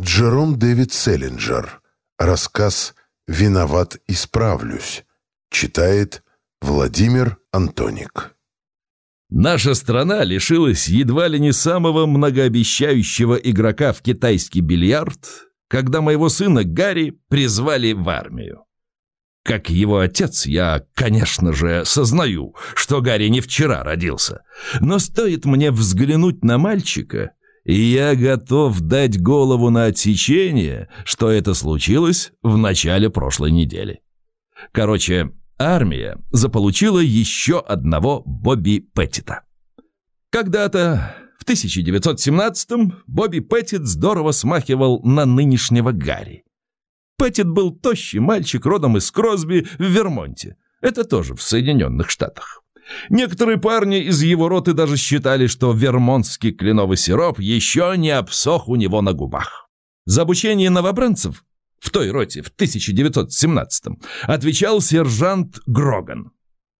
Джером Дэвид Селлинджер. Рассказ «Виноват, исправлюсь». Читает Владимир Антоник. Наша страна лишилась едва ли не самого многообещающего игрока в китайский бильярд, когда моего сына Гарри призвали в армию. Как его отец, я, конечно же, сознаю, что Гарри не вчера родился. Но стоит мне взглянуть на мальчика, и я готов дать голову на отсечение, что это случилось в начале прошлой недели. Короче, армия заполучила еще одного Бобби Петтита. Когда-то, в 1917-м, Бобби Петтит здорово смахивал на нынешнего Гарри. Петтит был тощий мальчик родом из Кросби в Вермонте. Это тоже в Соединенных Штатах. Некоторые парни из его роты даже считали, что вермонтский кленовый сироп еще не обсох у него на губах. За обучение новобранцев в той роте в 1917-м отвечал сержант Гроган.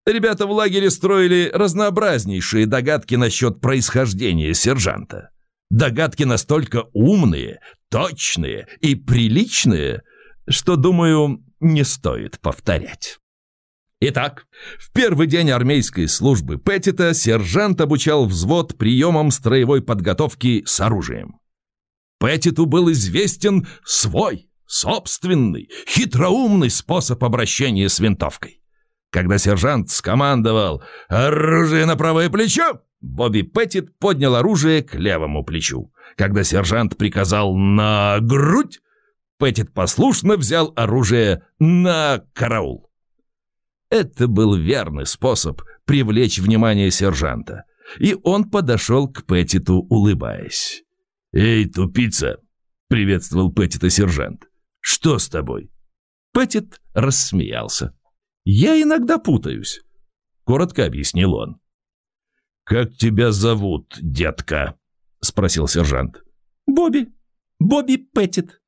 Ребята в лагере строили разнообразнейшие догадки насчет происхождения сержанта. Догадки настолько умные, точные и приличные, что, думаю, не стоит повторять. Итак, в первый день армейской службы Петтита сержант обучал взвод приемам строевой подготовки с оружием. Петтиту был известен свой, собственный, хитроумный способ обращения с винтовкой. Когда сержант скомандовал «Оружие на правое плечо!», Бобби Петтит поднял оружие к левому плечу. Когда сержант приказал «На грудь!», Петтит послушно взял оружие на караул. Это был верный способ привлечь внимание сержанта, и он подошел к Петтиту, улыбаясь. «Эй, тупица!» — приветствовал Петтита сержант. «Что с тобой?» Петтит рассмеялся. «Я иногда путаюсь», — коротко объяснил он. «Как тебя зовут, детка?» — спросил сержант. «Бобби. Бобби Петтит».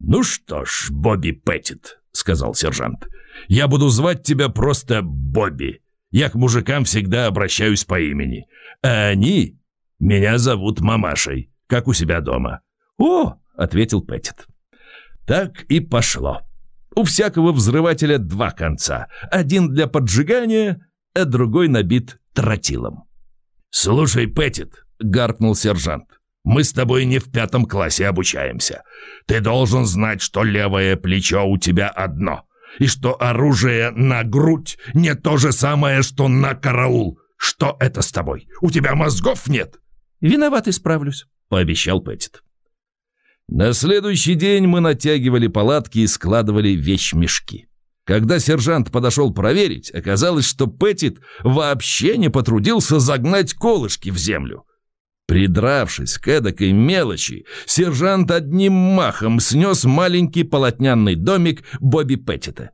«Ну что ж, Бобби Петтит», — сказал сержант, — «я буду звать тебя просто Бобби. Я к мужикам всегда обращаюсь по имени. А они меня зовут Мамашей, как у себя дома». «О!» — ответил Петтит. Так и пошло. У всякого взрывателя два конца. Один для поджигания, а другой набит тротилом. «Слушай, Петтит», — гаркнул сержант, мы с тобой не в пятом классе обучаемся. Ты должен знать, что левое плечо у тебя одно, и что оружие на грудь не то же самое, что на караул. Что это с тобой? У тебя мозгов нет?» «Виноват, исправлюсь», — пообещал Пэтит. На следующий день мы натягивали палатки и складывали вещмешки. Когда сержант подошел проверить, оказалось, что Пэтит вообще не потрудился загнать колышки в землю. Придравшись к эдакой мелочи, сержант одним махом снес маленький полотняный домик Бобби Петтита.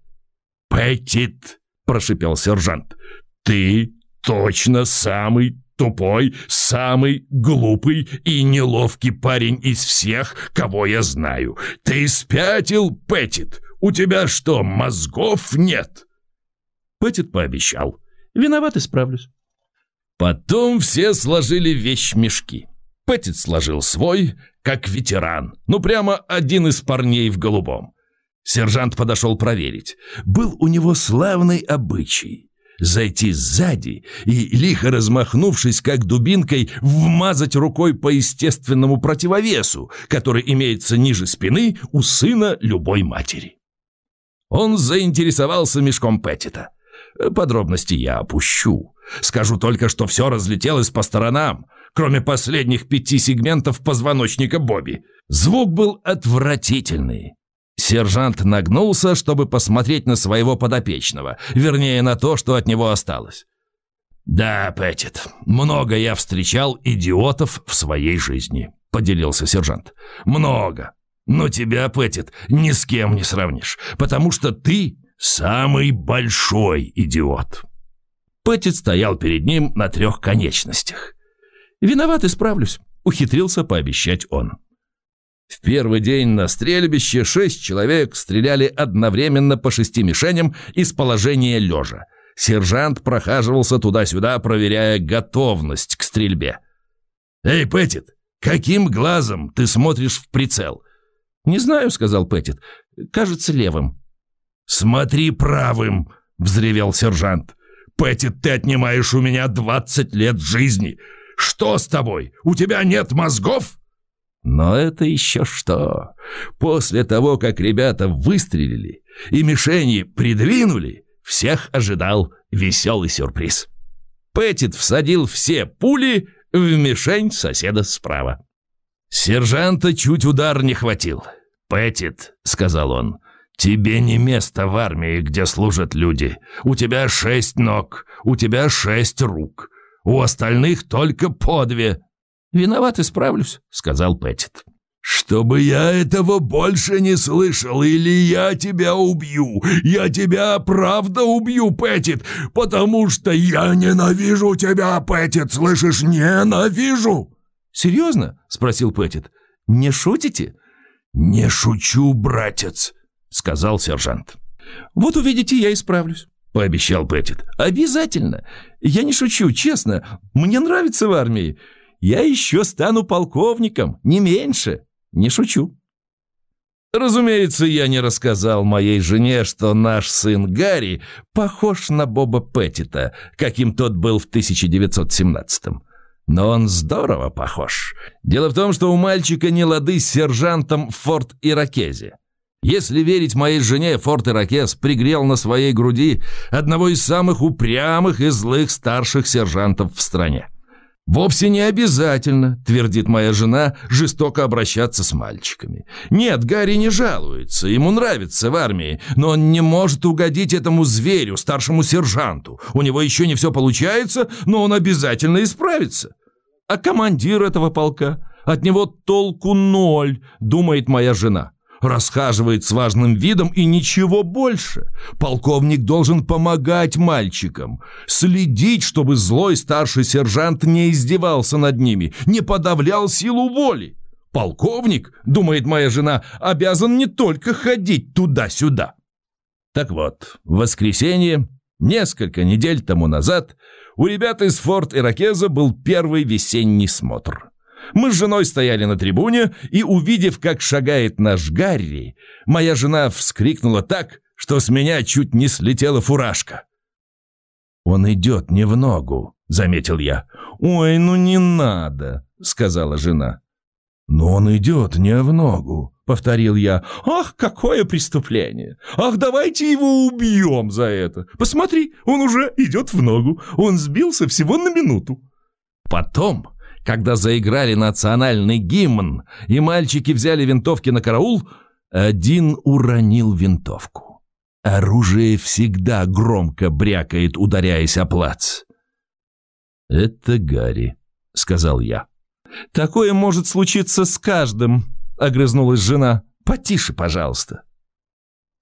«Петтит!» – прошипел сержант. «Ты точно самый тупой, самый глупый и неловкий парень из всех, кого я знаю. Ты спятил, Петтит? У тебя что, мозгов нет?» Петтит пообещал. «Виноват, исправлюсь». Потом все сложили вещмешки. Пэтит сложил свой, как ветеран. Ну, прямо один из парней в голубом. Сержант подошел проверить. Был у него славный обычай. Зайти сзади и, лихо размахнувшись, как дубинкой, вмазать рукой по естественному противовесу, который имеется ниже спины у сына любой матери. Он заинтересовался мешком Пэтита. Подробности я опущу. Скажу только, что все разлетелось по сторонам, кроме последних пяти сегментов позвоночника Бобби. Звук был отвратительный. Сержант нагнулся, чтобы посмотреть на своего подопечного, вернее, на то, что от него осталось. «Да, Пэтит, много я встречал идиотов в своей жизни», — поделился сержант. «Много. Но тебя, Пэтит, ни с кем не сравнишь, потому что ты самый большой идиот». Пэтит стоял перед ним на трех конечностях. «Виноват, исправлюсь», — ухитрился пообещать он. В первый день на стрельбище шесть человек стреляли одновременно по шести мишеням из положения лежа. Сержант прохаживался туда-сюда, проверяя готовность к стрельбе. «Эй, Пэтит, каким глазом ты смотришь в прицел? «Не знаю», — сказал Пэтит. «Кажется, левым». «Смотри правым!» — взревел сержант. «Пэтит, ты отнимаешь у меня двадцать лет жизни. Что с тобой? У тебя нет мозгов?» Но это еще что? После того, как ребята выстрелили и мишени придвинули, всех ожидал веселый сюрприз. Пэтит всадил все пули в мишень соседа справа. Сержанта чуть удар не хватил. «Пэтит», — сказал он, — «тебе не место в армии, где служат люди. У тебя шесть ног, у тебя шесть рук. У остальных только по две». «Виноват, исправлюсь», — сказал Пэтит. «Чтобы я этого больше не слышал, или я тебя убью. Я тебя правда убью, Пэтит, потому что я ненавижу тебя, Пэтит, слышишь, ненавижу!» «Серьезно?» — спросил Пэтит. «Не шутите?» «Не шучу, братец», — сказал сержант. «Вот увидите, я исправлюсь», — пообещал Пэтит. «Обязательно. Я не шучу, честно. Мне нравится в армии. Я еще стану полковником, не меньше. Не шучу». Разумеется, я не рассказал моей жене, что наш сын Гарри похож на Боба Петтита, каким тот был в 1917-м. Но он здорово похож. Дело в том, что у мальчика не лады с сержантом в Форт Иракезе. Если верить моей жене, Форт Иракез пригрел на своей груди одного из самых упрямых и злых старших сержантов в стране. «Вовсе не обязательно», — твердит моя жена, — «жестоко обращаться с мальчиками». Нет, Гарри не жалуется, ему нравится в армии, но он не может угодить этому зверю, старшему сержанту. У него еще не все получается, но он обязательно исправится. А командир этого полка? От него толку ноль, думает моя жена расхаживает с важным видом и ничего больше. Полковник должен помогать мальчикам, следить, чтобы злой старший сержант не издевался над ними, не подавлял силу воли. Полковник, думает моя жена, обязан не только ходить туда-сюда. Так вот, в воскресенье, несколько недель тому назад, у ребят из Форт Иракеза был первый весенний смотр. Мы с женой стояли на трибуне, и, увидев, как шагает наш Гарри, моя жена вскрикнула так, что с меня чуть не слетела фуражка. «Он идет не в ногу», — заметил я. «Ой, ну не надо», — сказала жена. «Но он идет не в ногу», — повторил я. «Ах, какое преступление! Ах, давайте его убьем за это! Посмотри, он уже идет в ногу. Он сбился всего на минуту». Потом когда заиграли национальный гимн, и мальчики взяли винтовки на караул, один уронил винтовку. Оружие всегда громко брякает, ударяясь о плац. «Это Гарри», — сказал я. «Такое может случиться с каждым», — огрызнулась жена. «Потише, пожалуйста».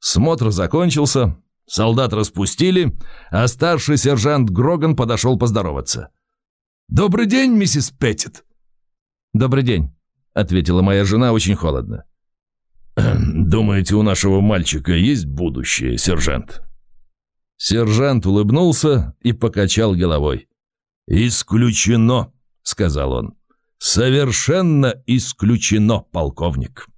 Смотр закончился, солдат распустили, а старший сержант Гроган подошел поздороваться. «Добрый день, миссис Петтит!» «Добрый день», — ответила моя жена очень холодно. «Думаете, у нашего мальчика есть будущее, сержант?» Сержант улыбнулся и покачал головой. «Исключено», — сказал он. «Совершенно исключено, полковник».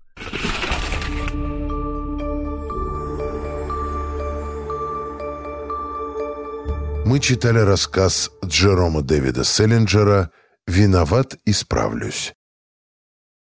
Мы читали рассказ Джерома Дэвида Селлинджера «Виноват, исправлюсь».